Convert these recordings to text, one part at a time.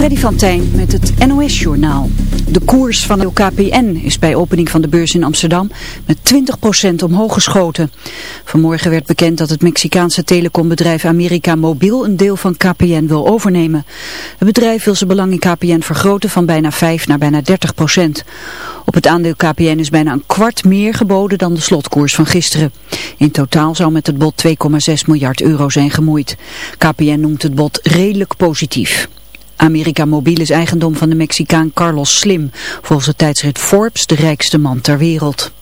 Freddy van Tijn met het NOS-journaal. De koers van de KPN is bij opening van de beurs in Amsterdam met 20% omhoog geschoten. Vanmorgen werd bekend dat het Mexicaanse telecombedrijf America Mobiel een deel van KPN wil overnemen. Het bedrijf wil zijn belang in KPN vergroten van bijna 5 naar bijna 30%. Op het aandeel KPN is bijna een kwart meer geboden dan de slotkoers van gisteren. In totaal zou met het bod 2,6 miljard euro zijn gemoeid. KPN noemt het bod redelijk positief. America Mobiel is eigendom van de Mexicaan Carlos Slim, volgens het tijdschrift Forbes de rijkste man ter wereld.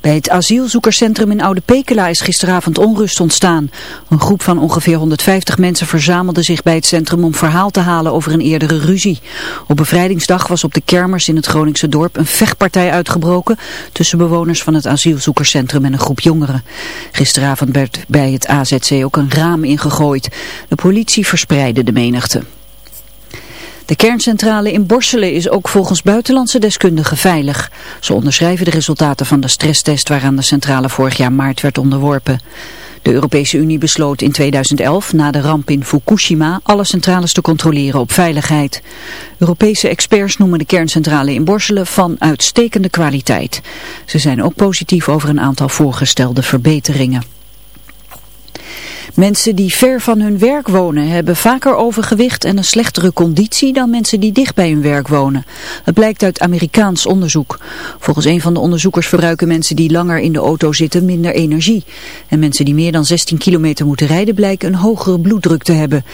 Bij het asielzoekerscentrum in Oude Pekela is gisteravond onrust ontstaan. Een groep van ongeveer 150 mensen verzamelde zich bij het centrum om verhaal te halen over een eerdere ruzie. Op bevrijdingsdag was op de kermers in het Groningse dorp een vechtpartij uitgebroken tussen bewoners van het asielzoekerscentrum en een groep jongeren. Gisteravond werd bij het AZC ook een raam ingegooid. De politie verspreidde de menigte. De kerncentrale in Borselen is ook volgens buitenlandse deskundigen veilig. Ze onderschrijven de resultaten van de stresstest waaraan de centrale vorig jaar maart werd onderworpen. De Europese Unie besloot in 2011, na de ramp in Fukushima, alle centrales te controleren op veiligheid. Europese experts noemen de kerncentrale in Borselen van uitstekende kwaliteit. Ze zijn ook positief over een aantal voorgestelde verbeteringen. Mensen die ver van hun werk wonen hebben vaker overgewicht en een slechtere conditie dan mensen die dicht bij hun werk wonen. Het blijkt uit Amerikaans onderzoek. Volgens een van de onderzoekers verbruiken mensen die langer in de auto zitten minder energie. En mensen die meer dan 16 kilometer moeten rijden blijken een hogere bloeddruk te hebben.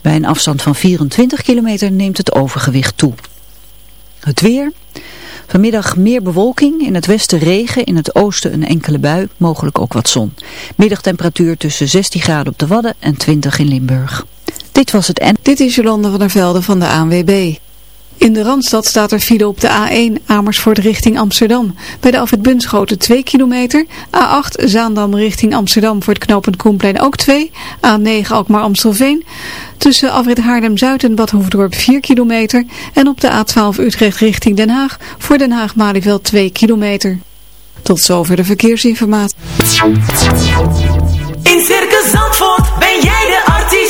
Bij een afstand van 24 kilometer neemt het overgewicht toe. Het weer... Vanmiddag meer bewolking, in het westen regen, in het oosten een enkele bui, mogelijk ook wat zon. Middagtemperatuur tussen 16 graden op de Wadden en 20 in Limburg. Dit was het en. Dit is Jolande van der Velde van de ANWB. In de Randstad staat er file op de A1 Amersfoort richting Amsterdam. Bij de Alfred Bunschoten 2 kilometer. A8 Zaandam richting Amsterdam voor het knooppunt Koenplein ook 2. A9 Alkmaar Amstelveen. Tussen Afrit Haarlem-Zuid en Bad Hoefdorp 4 kilometer. En op de A12 Utrecht richting Den Haag voor Den Haag-Malieveld 2 kilometer. Tot zover de verkeersinformatie. In Circus Zandvoort ben jij de artiest.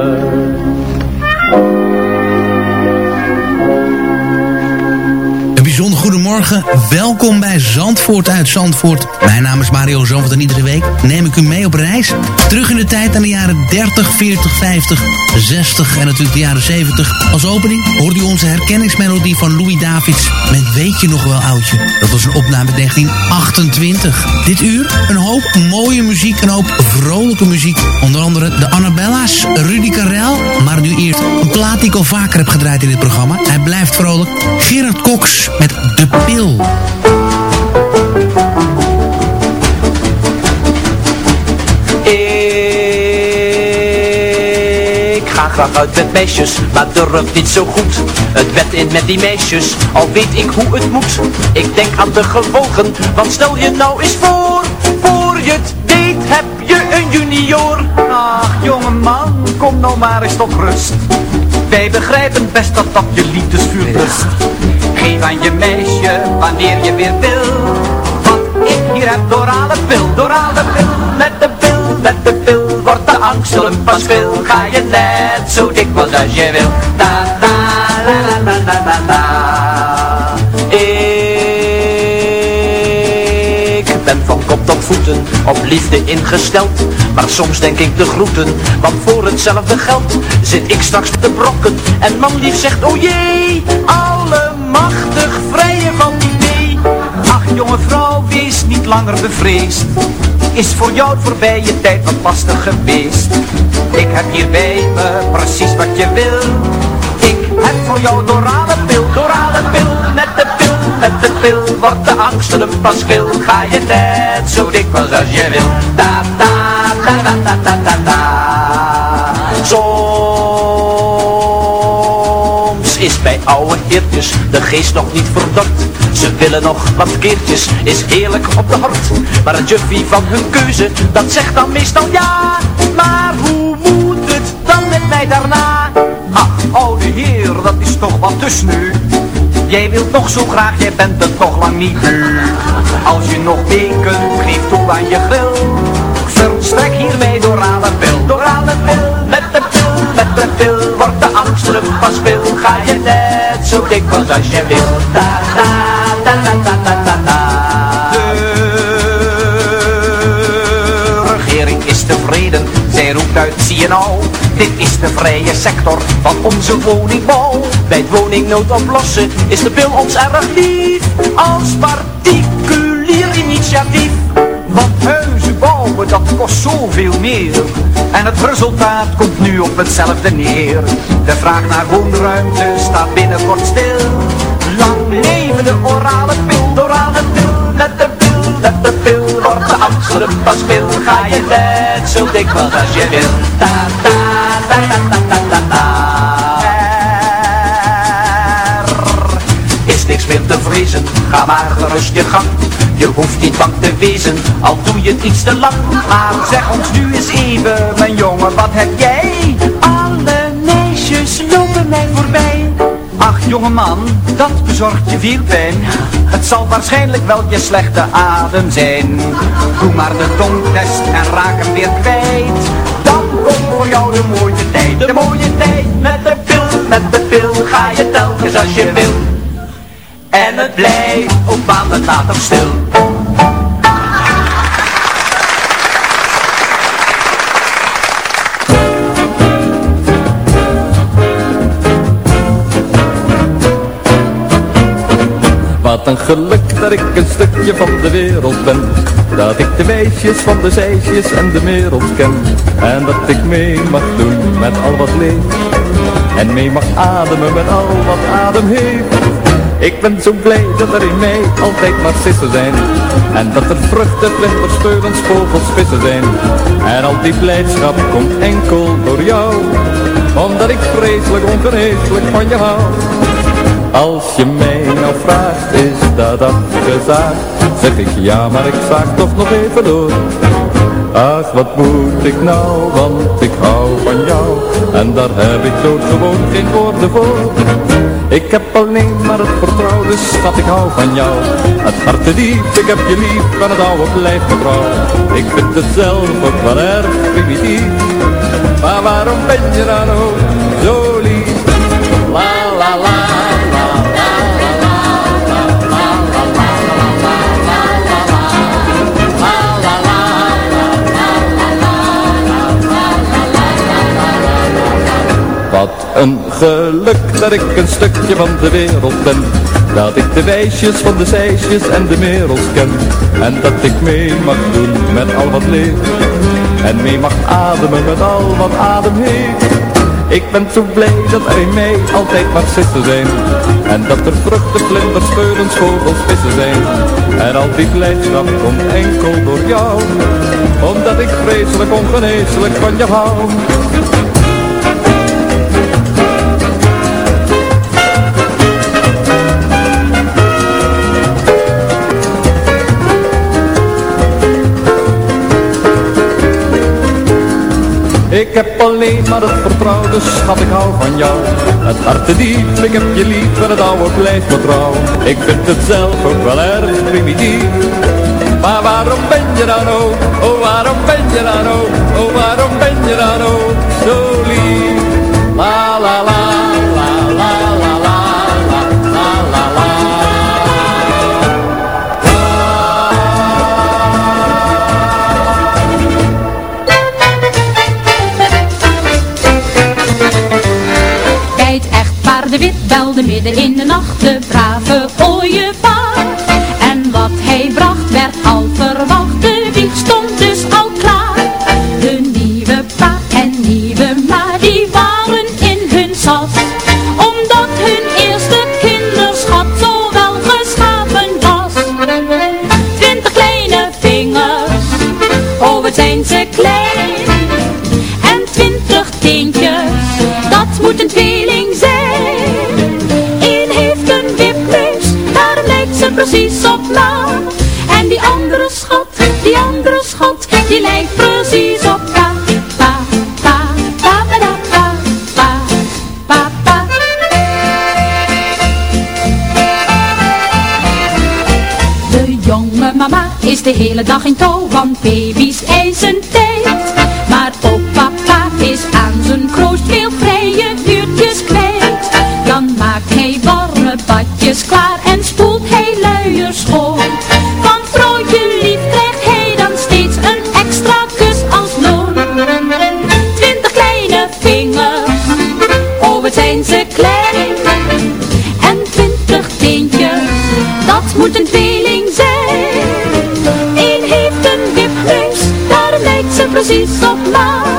Bijzonder goedemorgen. Welkom bij Zandvoort uit Zandvoort. Mijn naam is Mario Zandvoort en iedere week neem ik u mee op reis. Terug in de tijd aan de jaren 30, 40, 50, 60 en natuurlijk de jaren 70. Als opening hoorde u onze herkenningsmelodie van Louis Davids met Weet je nog wel oudje. Dat was een opname uit 1928. Dit uur een hoop mooie muziek, een hoop vrolijke muziek. Onder andere de Annabella's, Rudy Karel. Maar nu eerst een plaat die ik al vaker heb gedraaid in dit programma. Hij blijft vrolijk. Gerard Cox met De Pil. Ik ga graag uit met meisjes, maar durf niet zo goed Het bed in met die meisjes, al weet ik hoe het moet Ik denk aan de gevolgen, want stel je nou eens voor Voor je het weet heb je een junior Ach, jongeman, kom nou maar eens tot rust. Wij begrijpen best dat dat je liefdesvuur blust Geef aan je meisje wanneer je weer wil. Want ik hier heb dorale pil, dorale pil. Met de pil, met de pil wordt de angst pas veel. Ga je net zo dikwijls als je wil. Da, da, la, la, la, la, la. Ik ben van kop tot voeten op liefde ingesteld. Maar soms denk ik de groeten Want voor hetzelfde geld zit ik straks te brokken. En man lief zegt oh jee Allemachtig vrije van idee Ach, jonge vrouw, wees niet langer bevreesd. Is voor jou het voorbije tijd wat lastig geweest. Ik heb hier bij me precies wat je wil. Ik heb voor jou dorale pil, dorale pil. Met de pil, met de pil wordt de angsten een pas kil. Ga je net zo dikwijls als je wil Da da da da da da da. Da is bij oude heertjes, de geest nog niet verdord. Ze willen nog wat keertjes, is heerlijk op de hart. Maar het juffie van hun keuze, dat zegt dan meestal ja. Maar hoe moet het dan met mij daarna? Ach, oude heer, dat is toch wat dus nu. Jij wilt nog zo graag, jij bent het nog lang niet nu. Als je nog weken geef toe aan je grill. Verstrek hiermee door aan de pil, door aan de pil. Met de pil, met de pil, wordt de angst terug pas veel. Ga je net zo dikwijls als je wil. Da, da, da, da, da, da, da, da. De regering is tevreden, zij roept uit, zie je nou. Dit is de vrije sector van onze woningbouw. Bij het woningnood oplossen is de pil ons erg lief. Als particulier initiatief. Want huizen bouwen, dat kost zoveel meer. En het resultaat komt nu op hetzelfde neer. De vraag naar woonruimte staat binnenkort stil. Lang leven de orale pil, orale pil, met de pil, met de pil. Wordt de Amsterdam pas pil, ga je net zo dikwijls als je wil. Ta ta ta ta ta ta ta ta. Is niks meer te vrezen, ga maar gerust je gang. Je hoeft niet bang te wezen, al doe je het iets te lang. Maar zeg ons nu eens even, mijn jongen, wat heb jij? Alle meisjes lopen mij voorbij. Ach jongeman, dat bezorgt je veel pijn. Het zal waarschijnlijk wel je slechte adem zijn. Doe maar de tongtest en raak hem weer kwijt. Dan komt voor jou de mooie tijd, de mooie tijd. Met de pil, met de pil, ga je telkens als je wil. En het blijft op maanden later stil. Wat een geluk dat ik een stukje van de wereld ben. Dat ik de meisjes van de zeisjes en de wereld ken. En dat ik mee mag doen met al wat leeft. En mee mag ademen met al wat adem heeft Ik ben zo blij dat er in mij altijd narcissen zijn En dat er vruchten, vlinders, speulens, vogels, vissen zijn En al die blijdschap komt enkel door jou Omdat ik vreselijk ongeneeslijk van je hou als je mij nou vraagt, is dat afgezaagd? Zeg ik ja, maar ik zaag toch nog even door. Ach, wat moet ik nou, want ik hou van jou. En daar heb ik zo gewoon geen woorden voor. Ik heb alleen maar het vertrouwen, schat, ik hou van jou. Het hart te diep, ik heb je lief, en het oude blijft mevrouw. Ik vind het zelf ook wel erg. Maar waarom ben je dan ook een geluk dat ik een stukje van de wereld ben Dat ik de wijsjes van de zeisjes en de merels ken. En dat ik mee mag doen met al wat leeft En mee mag ademen met al wat adem heeft. Ik ben zo blij dat er in mij altijd narcissen zijn. En dat er vruchten, vlinders, speulens, vogels, vissen zijn. En al die blijdschap komt enkel door jou. Omdat ik vreselijk ongeneeslijk van je hou Ik heb alleen maar het vertrouwen, dus schat ik hou van jou. Het hart diep, ik heb je lief en het oude blijft me trouw. Ik vind het zelf ook wel erg primitief. Maar waarom ben je dan ook, oh waarom ben je dan ook? Oh waarom ben je dan ook zo lief? La la la belde midden in de nacht de brave ooievaar. En wat hij bracht werd al verwacht, de stond de hele dag in touw, want baby's eisen precies op maat.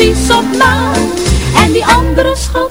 precies op maat. En die andere schat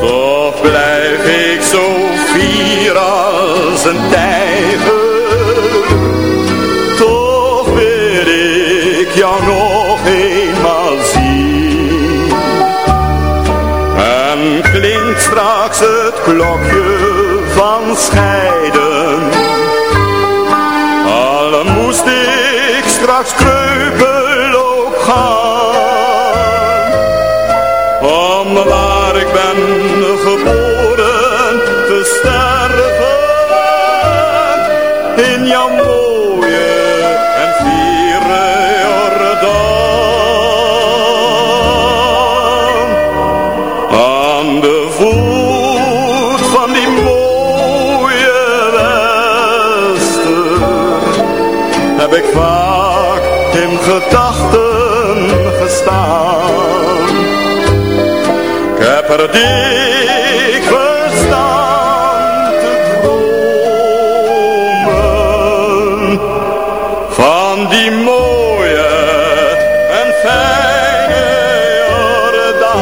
Toch blijf ik zo fier als een tijger. Toch wil ik jou nog eenmaal zien. En klinkt straks het klokje van schijn. De ik verstaan het van die mooie en fijne dag.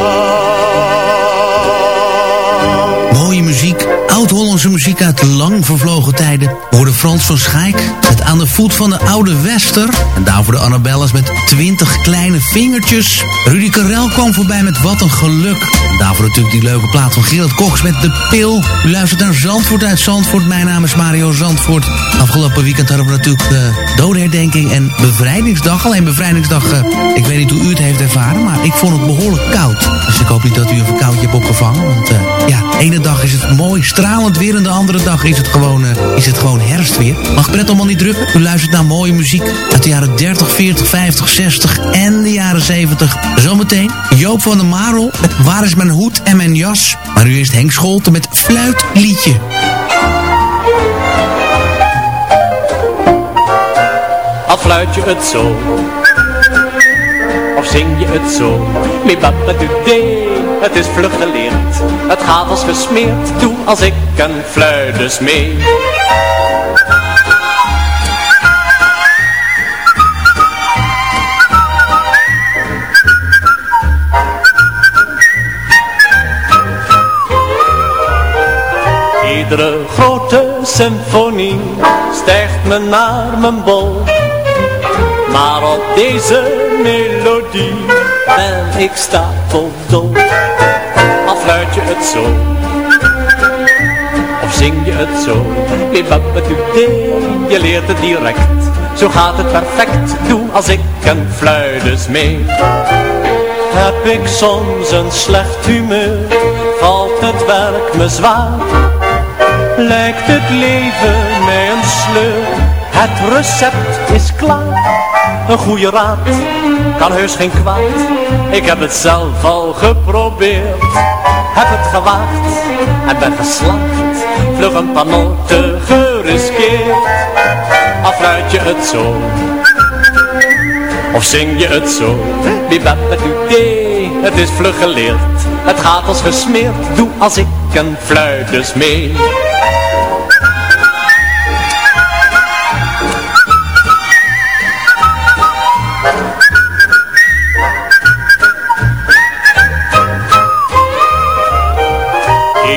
Mooie muziek, oud-Hollandse muziek uit lang vervlogen tijden. Hoorde Frans van Schaik het aan de voet van de oude Wester. En daarvoor de Annabellas met twintig kleine vingertjes. Rudy Karel kwam voorbij met Wat een Geluk. Daarvoor natuurlijk die leuke plaat van Gerard Koks met De Pil. U luistert naar Zandvoort uit Zandvoort. Mijn naam is Mario Zandvoort. Afgelopen weekend hadden we natuurlijk de dodenherdenking en bevrijdingsdag. Alleen bevrijdingsdag, eh, ik weet niet hoe u het heeft ervaren, maar ik vond het behoorlijk koud. Ik hoop niet dat u een verkoudje hebt opgevangen. Want eh, ja, ene dag is het mooi stralend weer en de andere dag is het gewoon, eh, is het gewoon herfstweer. Mag Brett allemaal niet drukken? U luistert naar mooie muziek uit de jaren 30, 40, 50, 60 en de jaren 70. Zometeen Joop van der Marel met Waar is mijn hoed en mijn jas? Maar nu eerst Henk Scholten met Fluitliedje. Al fluit je het zo Of zing je het zo Mibabadudee Het is vlug geleerd. Het gaat als gesmeerd. Doe als ik een fluit dus mee. Iedere grote symfonie stijgt me naar mijn bol. Maar op deze melodie ben ik stapeldol. Al fluit je het zo, of zing je het zo. Je leert het direct, zo gaat het perfect. Doe als ik een fluit mee. Heb ik soms een slecht humeur, valt het werk me zwaar lijkt het leven mij een sleur. Het recept is klaar. Een goede raad kan heus geen kwaad. Ik heb het zelf al geprobeerd. Heb het gewaagd en ben geslaagd. Vlug een paar noten geriskeerd. Afluit je het zo. Of zing je het zo? Het is vlug geleerd. Het gaat als gesmeerd. Doe als ik een fluit dus mee.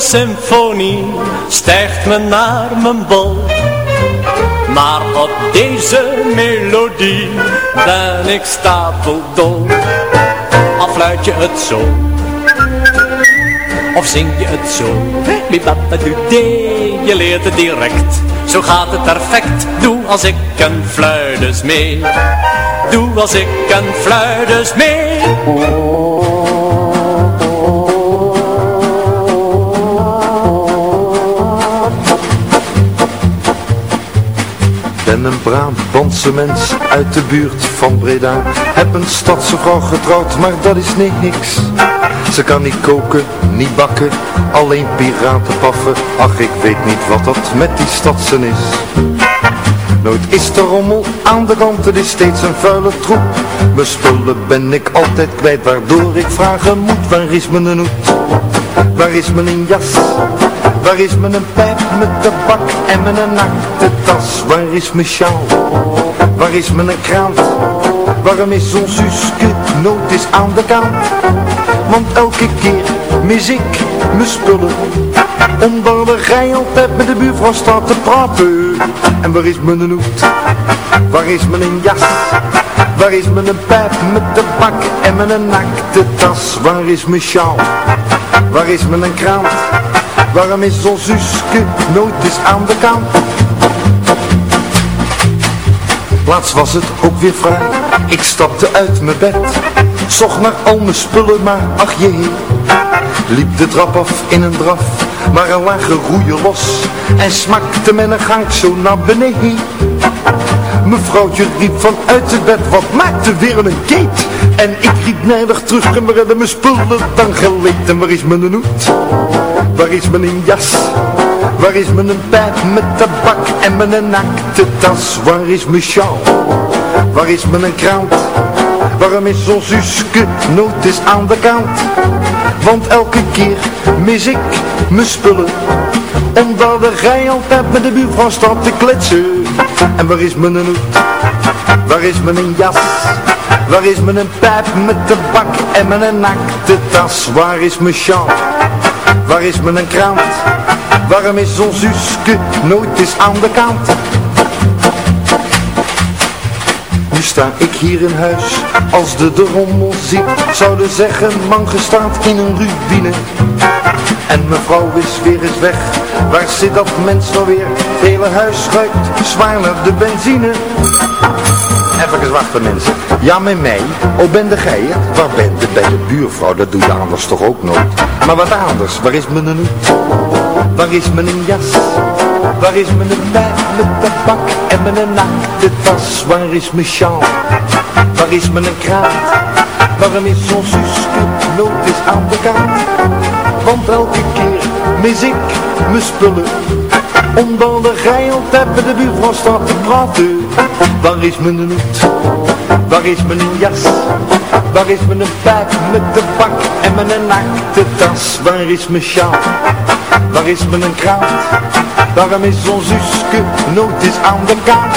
Symfonie stijgt me naar mijn bol. Maar op deze melodie ben ik stapeldol. Afluit je het zo, of zing je het zo. Je leert het direct, zo gaat het perfect. Doe als ik een fluit mee. Doe als ik een fluit mee. Ben een Brabantse mens uit de buurt van Breda. Heb een stadse vrouw getrouwd, maar dat is niks. Ze kan niet koken, niet bakken, alleen piraten paffen. Ach, ik weet niet wat dat met die stadsen is. Nooit is er rommel aan de kant, het is steeds een vuile troep. Mijn spullen ben ik altijd kwijt, waardoor ik vragen moet Waar is mijn hoed? Waar is mijn jas? Waar is mijn pijp met tabak en mijn nakte tas? Waar is mijn sjaal? Waar is mijn krant? Waarom is ons Suske nooit eens aan de kant? Want elke keer mis ik mijn spullen Omdat de rij altijd met de buurvrouw staat te praten En waar is mijn hoed? Waar is mijn jas? Waar is mijn pijp met tabak en mijn nakte tas? Waar is mijn sjaal? Waar is mijn krant? Waarom is ons Suske nooit eens aan de kant? Laatst was het ook weer vrij, ik stapte uit mijn bed. Zocht naar al mijn spullen, maar ach jee. Liep de trap af in een draf, maar een lage roeien los. En smakte met een gang zo naar beneden. Mevrouwtje riep vanuit het bed, wat maakte weer een keet? En ik riep nijdig terug en we redden mijn spullen dan geleten Waar is mijn hoed? Waar is mijn jas? Waar is mijn pijp met tabak en mijn nakte tas? Waar is mijn sjaal? Waar is mijn krant? Waarom is ons Suske nooit eens aan de kant? Want elke keer mis ik mijn spullen Omdat de rij altijd met de buurvrouw staat te kletsen En waar is mijn hoed? Waar is mijn jas? Waar is mijn pijp met tabak en mijn nakte tas? Waar is mijn sjaal? Waar is mijn krant? Waarom is ons Suske nooit eens aan de kant? Nu sta ik hier in huis, als de de rommel ziet, zouden zeggen, man gestaat in een ruïne. En mevrouw is weer eens weg, waar zit dat mens nou weer? Het hele huis ruikt zwaar naar de benzine. Even wachten mensen. Ja, met mij. Oh, ben de gij? Waar ben je? Bij de buurvrouw, dat doe je anders toch ook nooit. Maar wat anders, waar is mijn hoed? Waar is mijn jas? Waar is mijn pijp met tabak en mijn nakte tas? Waar is mijn sjaal? Waar is mijn kraat? Waarom is zo'n Suske nooit eens aan de kant? Want elke keer mis ik mijn spullen Omdat de altijd bij de buurvrouw staat te praten Waar is mijn hoed? Waar is mijn jas? Waar is mijn pijp met de bak en mijn nakte tas? Waar is mijn sjaal? Waar is mijn krant? Waarom is ons Suske nooit eens aan de kant?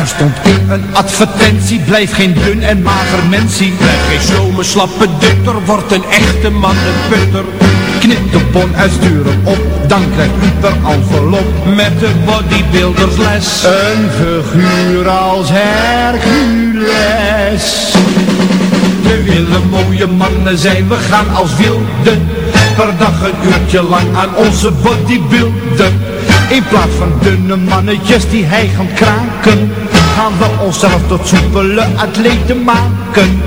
Er stond in een advertentie, blijf geen dun en mager mensie. Blijf geen slome slappe dutter, wordt een echte man een putter. Knip de bon uitsturen op, dan krijgt u per envelop met de bodybuildersles. Een figuur als Hercules. We willen mooie mannen zijn, we gaan als wilden. Per dag een uurtje lang aan onze bodybuilden. In plaats van dunne mannetjes die hij gaan kraken Gaan we onszelf tot soepele atleten maken.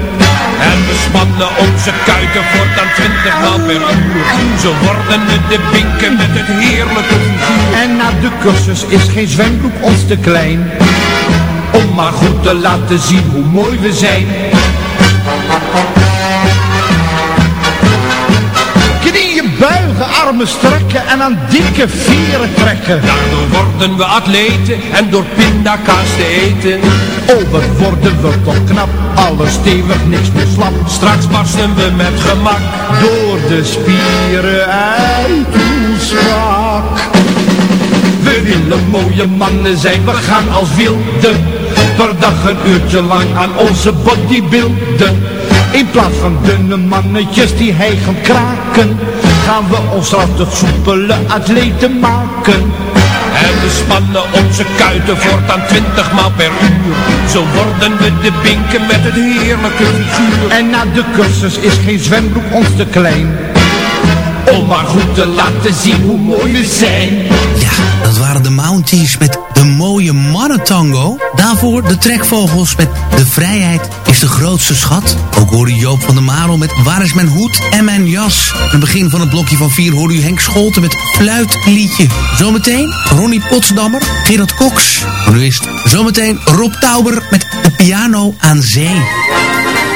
En we spannen onze kuiten voortaan twintig maal per uur. Zo worden we de pinken met het heerlijke figuur En na de cursus is geen zwembroek ons te klein. Om maar goed te laten zien hoe mooi we zijn armen strekken en aan dikke vieren trekken. Daardoor worden we atleten en door pindakaas te eten. Oh, wat worden we toch knap, alles stevig, niks meer slap. Straks barsten we met gemak door de spieren uit ons vak. We willen mooie mannen zijn, we gaan als wilde. Per dag een uurtje lang aan onze bodybuilden. In plaats van dunne mannetjes die hij gaan kraken gaan we ons tot soepele atleten maken. En we spannen onze kuiten voortaan twintig maal per uur. Zo worden we de binken met het heerlijke figuur. En na de cursus is geen zwembroek ons te klein. Om maar goed te laten zien hoe mooi we zijn. Ja, dat waren de Mounties met de mooie mannentango. Daarvoor de trekvogels met De Vrijheid is de grootste schat. Ook hoorde Joop van der Marel met Waar is mijn hoed en mijn jas. Aan het begin van het blokje van vier hoorde u Henk Scholten met Fluitliedje. Zometeen Ronnie Potsdammer, Gerard Cox. Maar nu is het zometeen Rob Tauber met De Piano aan Zee.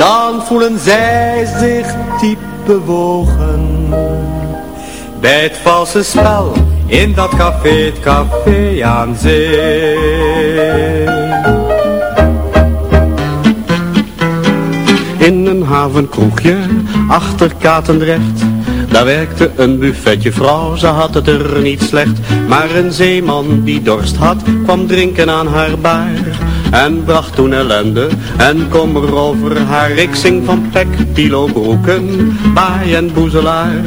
dan voelen zij zich diep bewogen. Bij het valse spel in dat café, het café aan zee. In een havenkroegje achter Katendrecht daar werkte een buffetje vrouw, ze had het er niet slecht. Maar een zeeman die dorst had, kwam drinken aan haar baar. En bracht toen ellende en kommer over haar. Ik zing van pek, pilo, broeken, baai en boezelaar.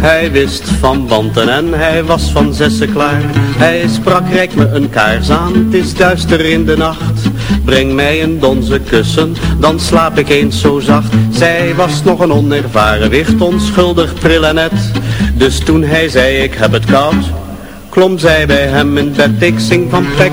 Hij wist van wanten en hij was van zessen klaar. Hij sprak, rijk me een kaars aan, het is duister in de nacht. Breng mij een donze kussen, dan slaap ik eens zo zacht. Zij was nog een onervaren wicht, onschuldig pril en net. Dus toen hij zei ik heb het koud, klom zij bij hem in bed. Ik van pek,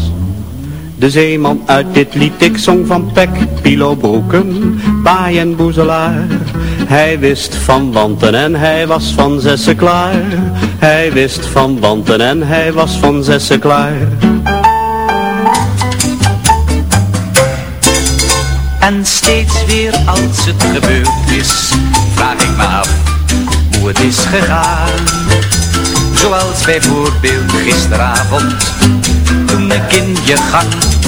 De zeeman uit dit lied, ik zong van pek, pilo, broeken, baai en boezelaar. Hij wist van wanten en hij was van zessen klaar. Hij wist van wanten en hij was van zessen klaar. En steeds weer als het gebeurd is, vraag ik me af hoe het is gegaan. Zoals bijvoorbeeld gisteravond, toen ik in je gang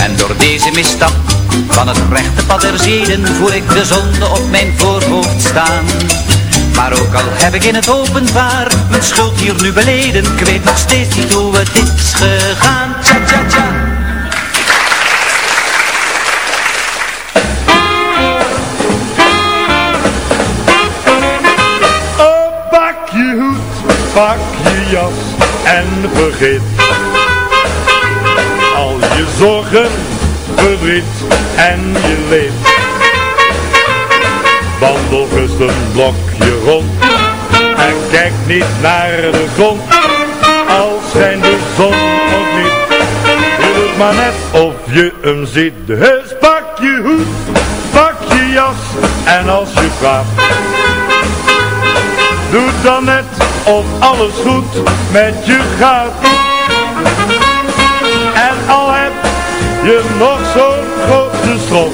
En door deze misstap van het rechte pad der zeden voel ik de zonde op mijn voorhoofd staan. Maar ook al heb ik in het openbaar mijn schuld hier nu beleden, ik weet nog steeds niet hoe het is gegaan. Tja, tja, tja. Pak je hoed, pak je jas en vergeet je zorgen, verdriet en je leed. Wandel gerust een blokje rond en kijk niet naar de grond. Al schijnt de zon of niet, je doet maar net of je hem ziet. Dus pak je hoed, pak je jas en als je vraagt Doe dan net of alles goed met je gaat. Je nog zo'n grote strop.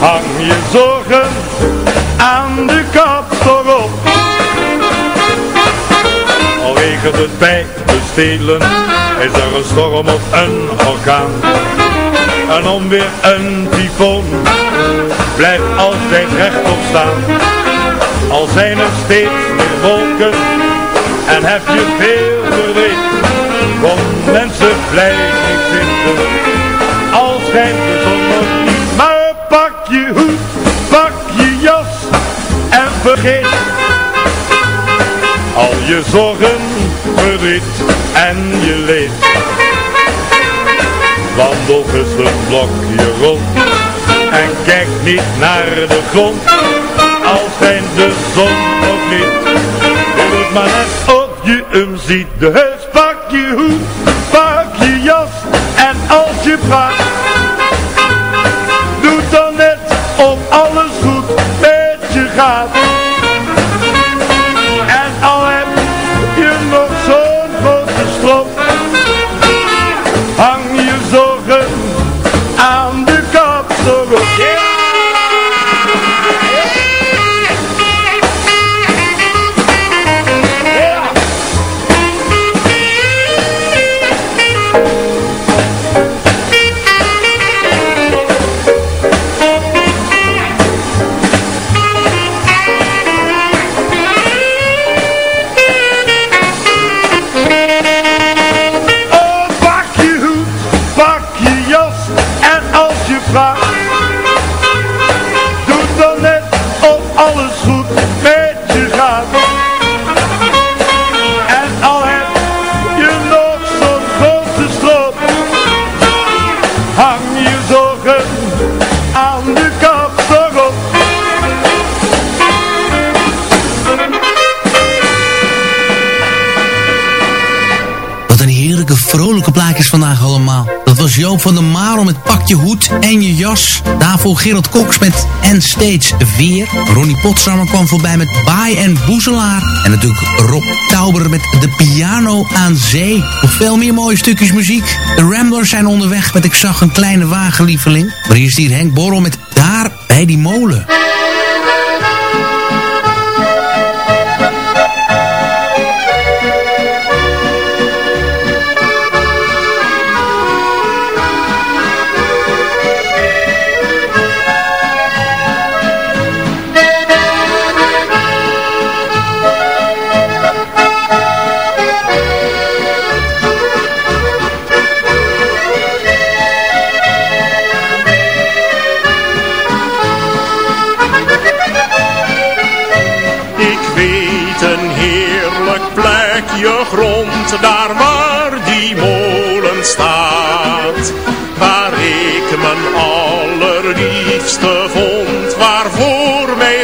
Hang je zorgen aan de kapstok op. Al regent het bij de stelen, is er een storm of een orkaan. Een onweer, een tyfoon, blijf altijd rechtop staan. Al zijn er steeds meer wolken en heb je veel verdriet. Kom mensen, blijf niet zitten, al schijnt de zon nog niet. Maar pak je hoed, pak je jas en vergeet al je zorgen, verdriet en je leed. Wandel gerust een blokje rond en kijk niet naar de grond al schijnt de zon of niet. Doe het maar net of je hem ziet. Pak je hoed, pak je jas en als je vraagt. Doe dan net of alles goed met je gaat. Je hoed en je jas. Daarvoor Gerald Cox met En Steeds Weer. Ronnie Potsammer kwam voorbij met Baai en Boezelaar. En natuurlijk Rob Tauber met De Piano aan Zee. Nog veel meer mooie stukjes muziek. De Ramblers zijn onderweg met Ik zag een kleine wagenlieveling. Maar hier is hier Henk Borrel met Daar bij die molen.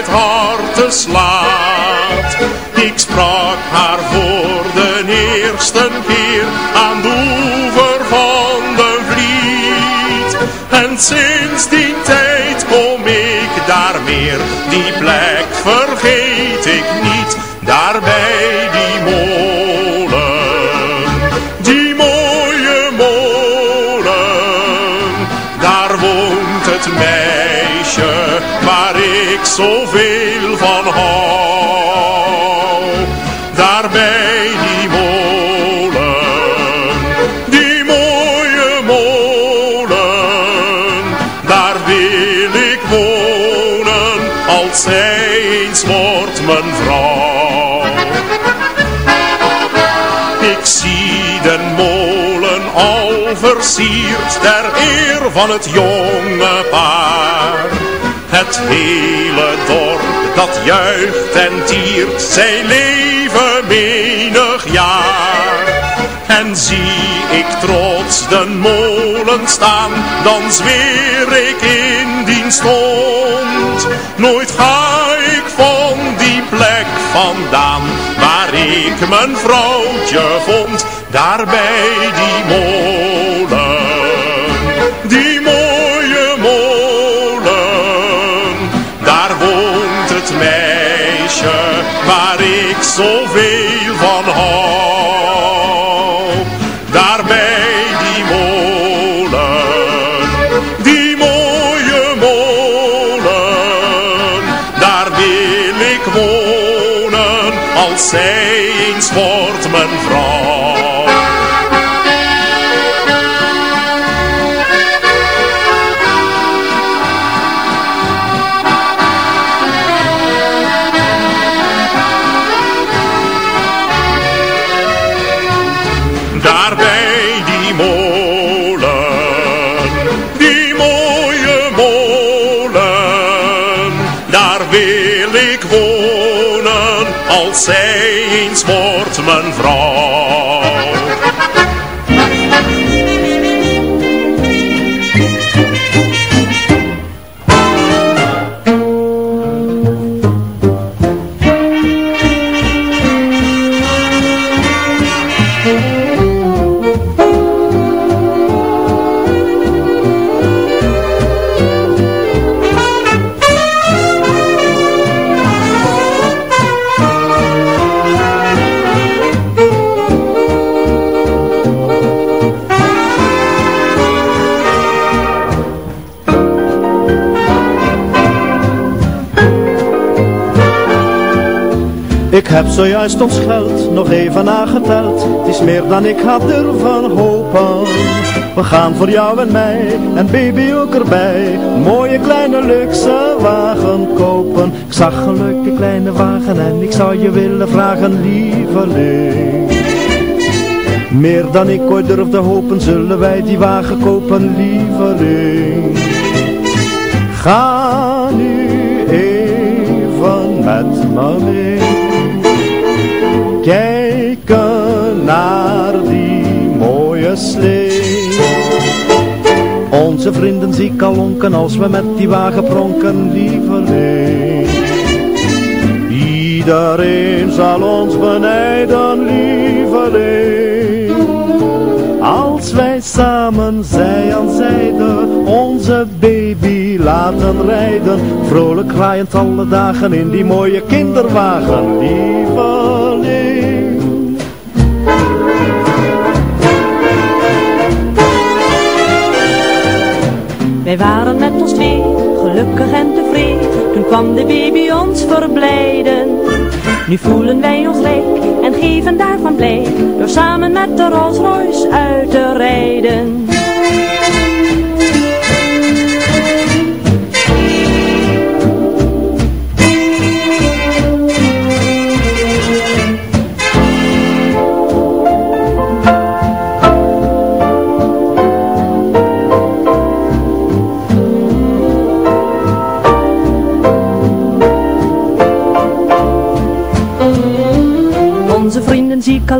het hart te slaat. Ik sprak haar voor de eerste keer aan de oever van de vliet. En sinds die tijd kom ik daar meer, die plek vergeet ik niet. Daarbij versierd ter eer van het jonge paar. Het hele dorp dat juicht en tiert zijn leven menig jaar. En zie ik trots de molen staan, dan zweer ik in dien stond. Nooit ga ik van die plek vandaan, waar ik mijn vrouwtje vond, daar bij die molen. Waar ik zoveel van hou. Daar bij die molen, die mooie molen, daar wil ik wonen als zij eens wordt mijn vrouw. Als zij eens wordt mijn vrouw. Heb zojuist ons geld nog even nageteld. Het is meer dan ik had durven hopen. We gaan voor jou en mij en baby ook erbij. Mooie kleine luxe wagen kopen. Ik zag een leuke kleine wagen en ik zou je willen vragen, lieveling. Meer dan ik ooit durfde hopen, zullen wij die wagen kopen, lieveling. Ga nu even met me mee. Kijken naar die mooie slee. Onze vrienden zie ik al lonken als we met die wagen pronken, lieveling. Iedereen zal ons benijden, lieveling. Wij samen zij aan zijde onze baby laten rijden. Vrolijk kraaiend alle dagen in die mooie kinderwagen, lieveling. Wij waren met ons twee, gelukkig en tevreden. Toen kwam de baby ons verblijden. Nu voelen wij ons rijk en geven daarvan blij. Door samen met de Rolls Royce uit te rijden.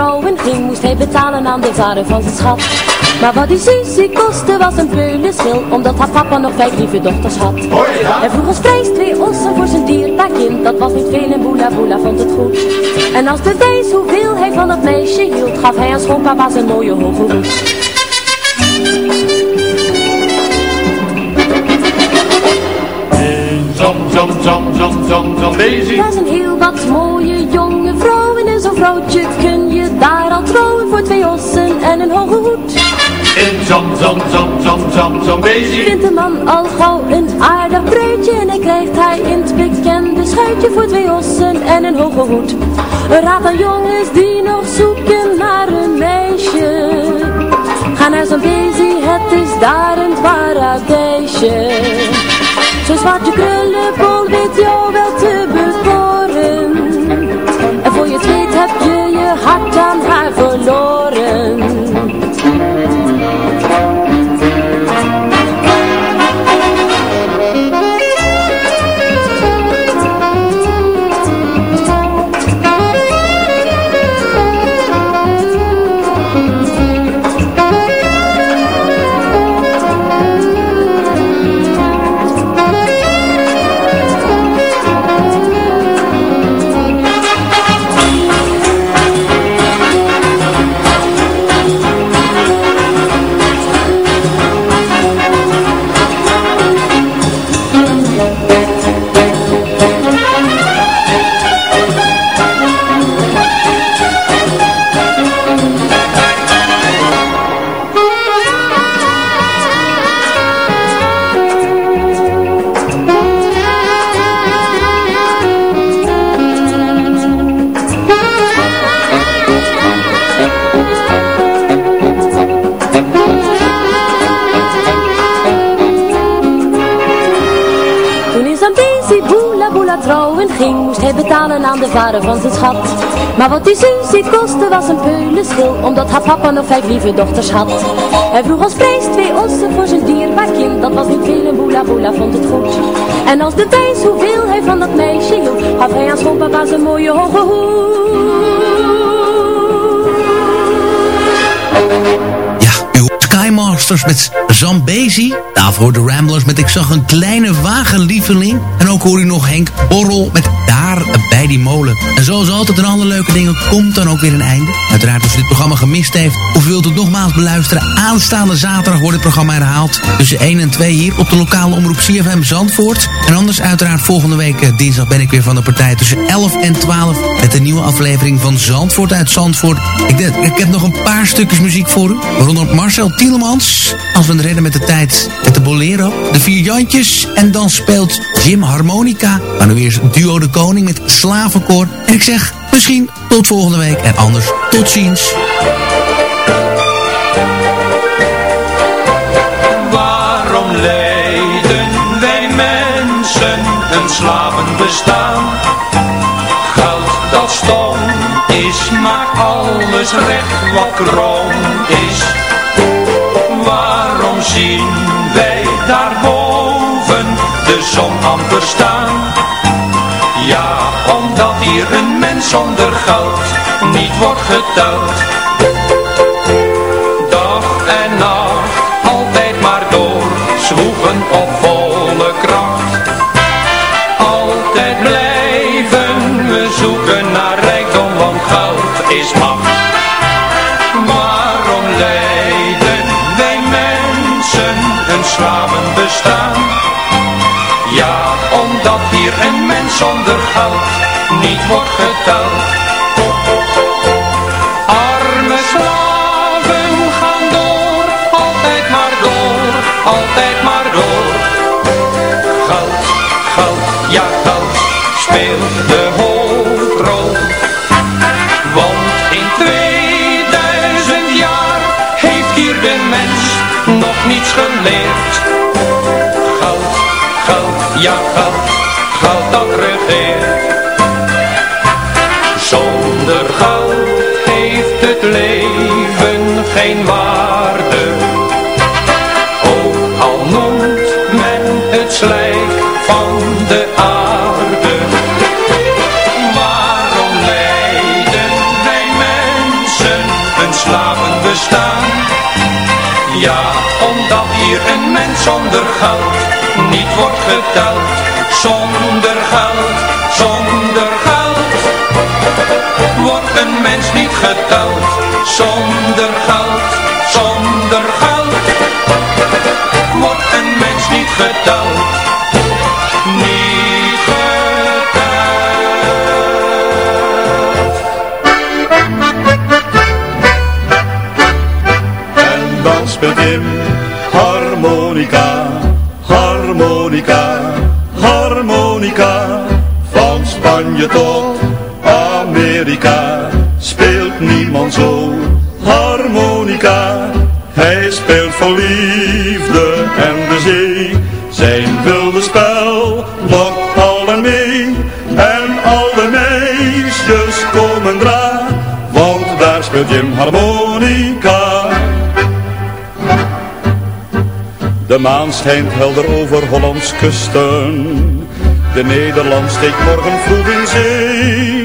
Trouwen ging, moest hij betalen aan de vader van zijn schat. Maar wat die Susie kostte was een peulenschil, omdat haar papa nog vijf lieve dochters had. Hij vroeg als prijs twee ossen voor zijn dierbaar kind, dat was niet veel en boela boela vond het goed. En als bewijs hoeveel hij van het meisje hield, gaf hij aan schoonpapa zijn mooie hoge hoed. Zam, zam, zam, zam, zam, bezig. Daar zijn heel wat mooie jonge vrouwen en zo'n vrouwtje kun voor twee ossen en een hoge hoed. In zam, zam, zam, zam, zam, zam, bezig. Vindt de man al gauw een aardig bruidje en dan krijgt hij in het bekende schuitje voor twee ossen en een hoge hoed. Een raad aan jongens die nog zoeken naar een meisje. Ga naar zo'n bezig, het is daar een paradijsje. Zo'n zwarte krullenbol weet jou wel te betalen aan de vader van zijn schat. Maar wat die Susie kostte was een peulenschil, omdat haar papa nog vijf lieve dochters had. Hij vroeg als prijs twee ossen voor zijn dierbaar kind, dat was niet veel en boela boela vond het goed. En als bewijs hoeveel hij van dat meisje hield, gaf hij aan schoonpapa zijn mooie hoge hoed. Skymasters met Zambezi. Daarvoor de Ramblers met Ik zag een kleine wagenlieveling. En ook hoor u nog Henk Borrel met Daar bij die molen. En zoals altijd een andere leuke dingen komt dan ook weer een einde. Uiteraard als u dit programma gemist heeft of wilt het nogmaals beluisteren. Aanstaande zaterdag wordt het programma herhaald. Tussen 1 en 2 hier op de lokale omroep CFM Zandvoort. En anders uiteraard volgende week eh, dinsdag ben ik weer van de partij tussen 11 en 12. Met een nieuwe aflevering van Zandvoort uit Zandvoort. Ik, ik heb nog een paar stukjes muziek voor u. Waaronder Marcel Tielemans. Als we redden met de tijd met de Bolero. De vier Jantjes. En dan speelt Jim Harmonica. Maar nu eerst Duo de Koning met Slavenkoor. En ik zeg misschien tot volgende week. En anders tot ziens. Waarom leiden wij mensen een slavenbestaan? Geld dat stom is, maakt alles recht wat krom is. Zien wij daarboven de zon amper staan? Ja, omdat hier een mens zonder geld niet wordt geteld. Dag en nacht, altijd maar door, zwoegen op niet wordt geteld. Arme slaven gaan door, altijd maar door, altijd maar door. Geld, geld, ja geld, speelt de hoofdrol. Want in 2000 jaar heeft hier de mens nog niets geleerd. Geld, geld, ja geld, geld dat regeert. Zonder geld heeft het leven geen waarde. Ook al noemt men het slijk van de aarde. Waarom leiden wij mensen een slavenbestaan? Ja, omdat hier een mens zonder geld niet wordt geteld. Zonder geld, wordt een mens niet geteld. Zonder geld, zonder geld, wordt een mens niet geteld. Niet En dan speelt harmonica, harmonica, harmonica. Van Spanje tot Amerika speelt niemand zo harmonica. Hij speelt voor liefde en de zee. Zijn wilde spel lokt allen mee. En al de meisjes komen dra, want daar speelt Jim harmonica. De maan schijnt helder over Hollands kusten. De Nederland steekt morgen vroeg in zee.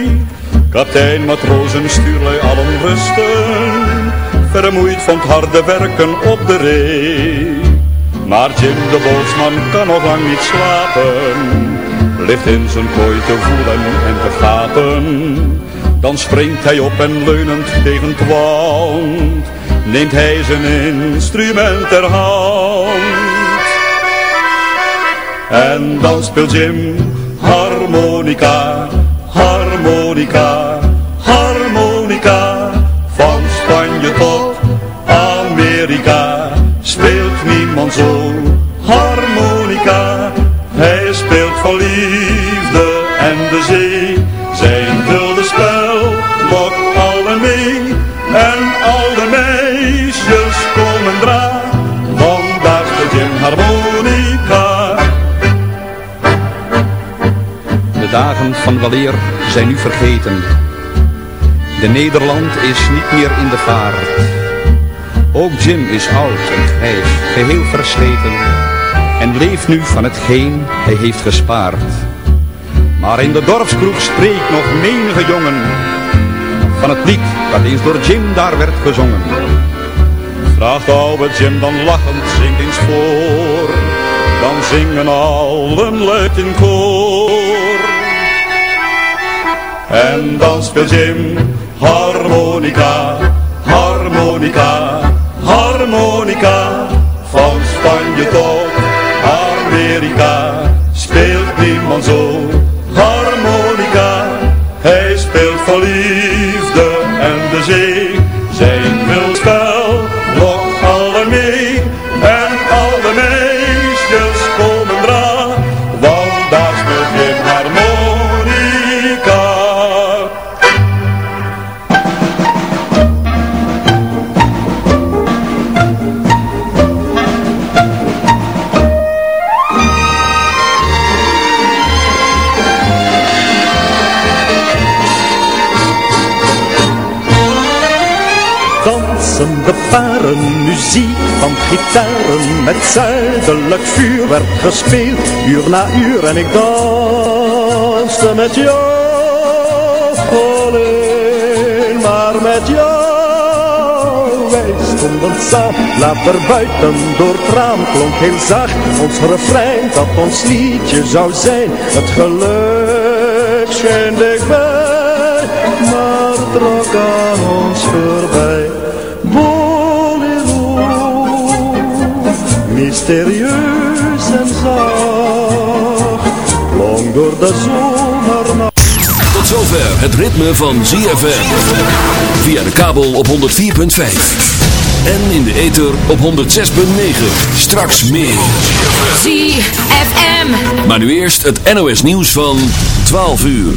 Kaptein, matrozen, stuurlui allen rusten. Vermoeid van het harde werken op de ree. Maar Jim de bootsman kan nog lang niet slapen. Ligt in zijn kooi te voelen en te gapen. Dan springt hij op en leunend tegen het wand. Neemt hij zijn instrument ter hand. En dan speelt Jim harmonica, harmonica, harmonica. Van Spanje tot Amerika speelt niemand zo harmonica. Hij speelt van liefde en de zee. Dagen van waleer zijn nu vergeten. De Nederland is niet meer in de vaart. Ook Jim is oud en grijs, geheel versleten. En leeft nu van hetgeen hij heeft gespaard. Maar in de dorpskroeg spreekt nog menige jongen. Van het lied dat eens door Jim daar werd gezongen. Vraagt oude Jim dan lachend, zingt eens voor. Dan zingen allen luid in koor. En dan speelt Jim harmonica, harmonica, harmonica. Van Spanje tot Amerika speelt niemand zo muziek van gitaren Met zuidelijk vuur werd gespeeld Uur na uur. En ik danste met jou Alleen maar met jou. Wij stonden samen, later buiten door het raam Klonk heel zacht ons refrein Dat ons liedje zou zijn. Het geluk scheen dichtbij Maar trok aan ons voorbij mysterieus en zacht, klonk door de zomernacht. Tot zover het ritme van ZFM. Via de kabel op 104.5. En in de ether op 106.9. Straks meer. ZFM. Maar nu eerst het NOS nieuws van 12 uur.